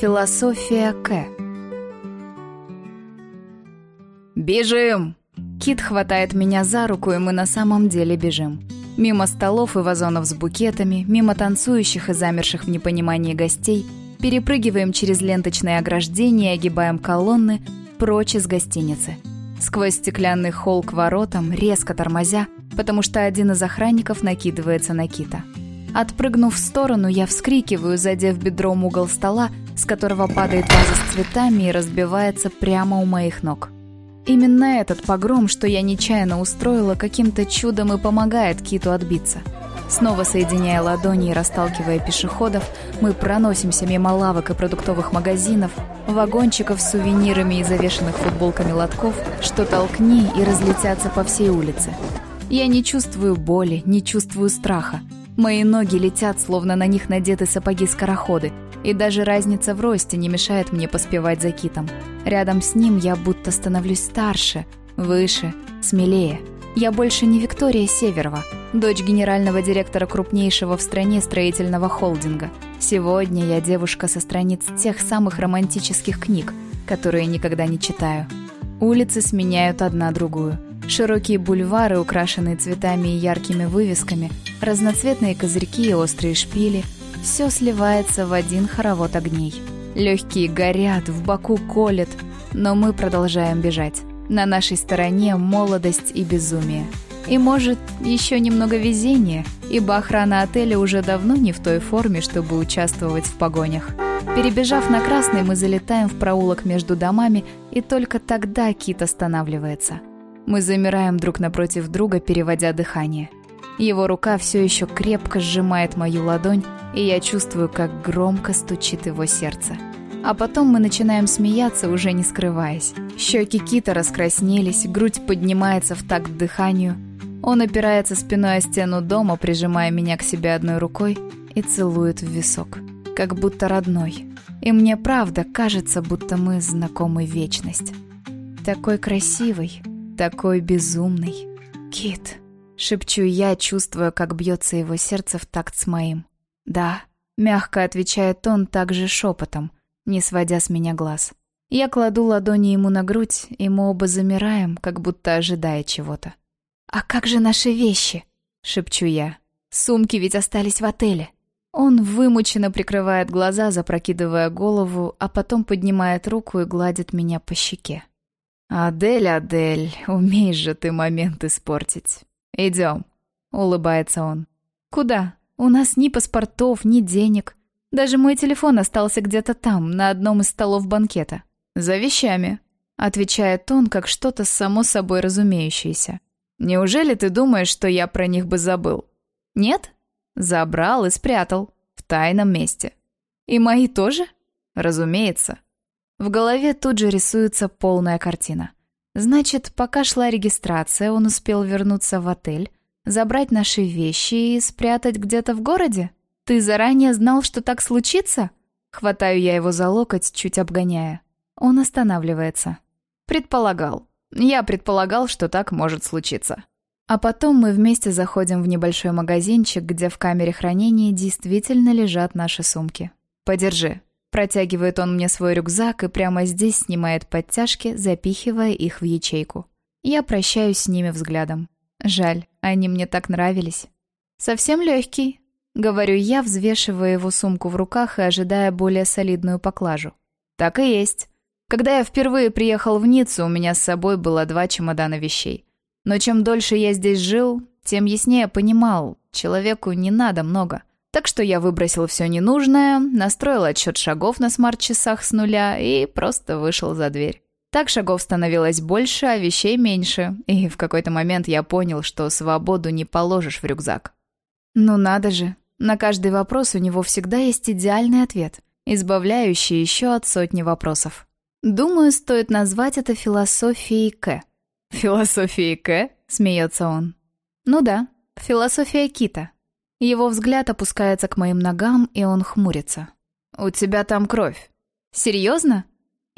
Философия К. «Бежим!» Кит хватает меня за руку, и мы на самом деле бежим. Мимо столов и вазонов с букетами, мимо танцующих и замерших в непонимании гостей, перепрыгиваем через ленточные ограждения и огибаем колонны прочь из гостиницы. Сквозь стеклянный холл к воротам, резко тормозя, потому что один из охранников накидывается на Кита. Отпрыгнув в сторону, я вскрикиваю, задев бедром угол стола, с которого падает ваза с цветами и разбивается прямо у моих ног. Именно этот погром, что я нечаянно устроила, каким-то чудом и помогает Киту отбиться. Снова соединяя ладони и расталкивая пешеходов, мы проносимся мимо лавок и продуктовых магазинов, вагончиков с сувенирами и завешенных футболками лотков, что толкни и разлетятся по всей улице. Я не чувствую боли, не чувствую страха. Мои ноги летят, словно на них надеты сапоги-скороходы, и даже разница в росте не мешает мне поспевать за китом. Рядом с ним я будто становлюсь старше, выше, смелее. Я больше не Виктория Северова, дочь генерального директора крупнейшего в стране строительного холдинга. Сегодня я девушка со страниц тех самых романтических книг, которые никогда не читаю. Улицы сменяют одна другую. Широкие бульвары, украшенные цветами и яркими вывесками, разноцветные козырьки и острые шпили – все сливается в один хоровод огней. Легкие горят, в боку колет, но мы продолжаем бежать. На нашей стороне молодость и безумие. И может, еще немного везения, ибо охрана отеля уже давно не в той форме, чтобы участвовать в погонях. Перебежав на красный, мы залетаем в проулок между домами, и только тогда Кит останавливается. Мы замираем друг напротив друга, переводя дыхание. Его рука все еще крепко сжимает мою ладонь, и я чувствую, как громко стучит его сердце. А потом мы начинаем смеяться, уже не скрываясь. Щеки Кита раскраснелись, грудь поднимается в такт дыханию. Он опирается спиной о стену дома, прижимая меня к себе одной рукой и целует в висок, как будто родной. И мне правда кажется, будто мы знакомы вечность. Такой красивый, такой безумный. Кит. Шепчу я, чувствуя, как бьется его сердце в такт с моим. «Да», — мягко отвечает он также шепотом, не сводя с меня глаз. Я кладу ладони ему на грудь, и мы оба замираем, как будто ожидая чего-то. «А как же наши вещи?» — шепчу я. «Сумки ведь остались в отеле». Он вымученно прикрывает глаза, запрокидывая голову, а потом поднимает руку и гладит меня по щеке. «Адель, Адель, умеешь же ты момент испортить. «Идем», — улыбается он. «Куда? У нас ни паспортов, ни денег. Даже мой телефон остался где-то там, на одном из столов банкета. За вещами», — отвечает он, как что-то само собой разумеющееся. «Неужели ты думаешь, что я про них бы забыл?» «Нет?» «Забрал и спрятал. В тайном месте». «И мои тоже?» «Разумеется». В голове тут же рисуется полная картина. Значит, пока шла регистрация, он успел вернуться в отель, забрать наши вещи и спрятать где-то в городе? Ты заранее знал, что так случится? Хватаю я его за локоть, чуть обгоняя. Он останавливается. Предполагал. Я предполагал, что так может случиться. А потом мы вместе заходим в небольшой магазинчик, где в камере хранения действительно лежат наши сумки. Подержи. Протягивает он мне свой рюкзак и прямо здесь снимает подтяжки, запихивая их в ячейку. Я прощаюсь с ними взглядом. Жаль, они мне так нравились. Совсем легкий, говорю я, взвешивая его сумку в руках и ожидая более солидную поклажу. Так и есть. Когда я впервые приехал в Ниццу, у меня с собой было два чемодана вещей. Но чем дольше я здесь жил, тем яснее понимал, человеку не надо много. Так что я выбросил все ненужное, настроил отсчет шагов на смарт-часах с нуля и просто вышел за дверь. Так шагов становилось больше, а вещей меньше, и в какой-то момент я понял, что свободу не положишь в рюкзак. Ну надо же, на каждый вопрос у него всегда есть идеальный ответ, избавляющий еще от сотни вопросов. Думаю, стоит назвать это философией К. «Философией К?» — смеется он. «Ну да, философия Кита». Его взгляд опускается к моим ногам, и он хмурится. «У тебя там кровь». «Серьезно?»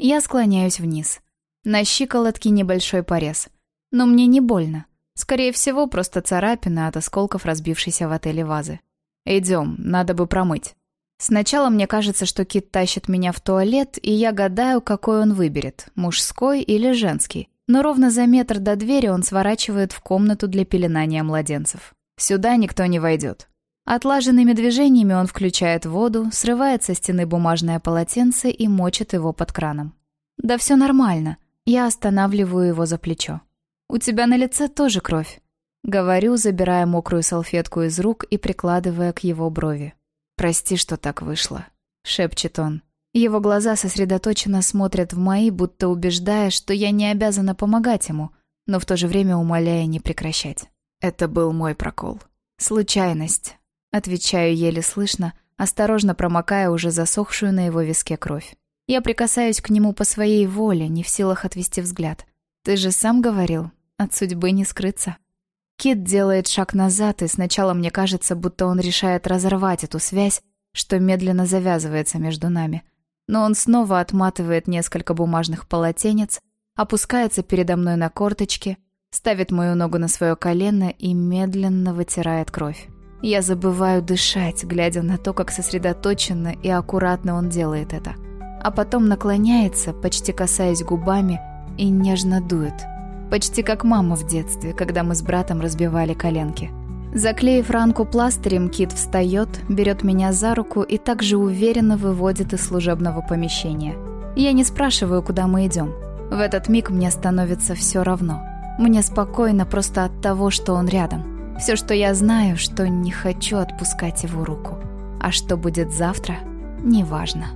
Я склоняюсь вниз. На щиколотке небольшой порез. Но мне не больно. Скорее всего, просто царапина от осколков разбившейся в отеле вазы. «Идем, надо бы промыть». Сначала мне кажется, что Кит тащит меня в туалет, и я гадаю, какой он выберет, мужской или женский. Но ровно за метр до двери он сворачивает в комнату для пеленания младенцев. Сюда никто не войдет. Отлаженными движениями он включает воду, срывает со стены бумажное полотенце и мочит его под краном. «Да все нормально». Я останавливаю его за плечо. «У тебя на лице тоже кровь». Говорю, забирая мокрую салфетку из рук и прикладывая к его брови. «Прости, что так вышло», — шепчет он. Его глаза сосредоточенно смотрят в мои, будто убеждая, что я не обязана помогать ему, но в то же время умоляя не прекращать. Это был мой прокол. Случайность. Отвечаю еле слышно, осторожно промокая уже засохшую на его виске кровь. Я прикасаюсь к нему по своей воле, не в силах отвести взгляд. Ты же сам говорил, от судьбы не скрыться. Кит делает шаг назад, и сначала мне кажется, будто он решает разорвать эту связь, что медленно завязывается между нами. Но он снова отматывает несколько бумажных полотенец, опускается передо мной на корточки, ставит мою ногу на свое колено и медленно вытирает кровь. Я забываю дышать, глядя на то, как сосредоточенно и аккуратно он делает это. А потом наклоняется, почти касаясь губами, и нежно дует. Почти как мама в детстве, когда мы с братом разбивали коленки. Заклеив ранку пластырем, Кит встает, берет меня за руку и также уверенно выводит из служебного помещения. Я не спрашиваю, куда мы идем. В этот миг мне становится все равно. Мне спокойно просто от того, что он рядом. Все, что я знаю, что не хочу отпускать его руку. А что будет завтра, неважно.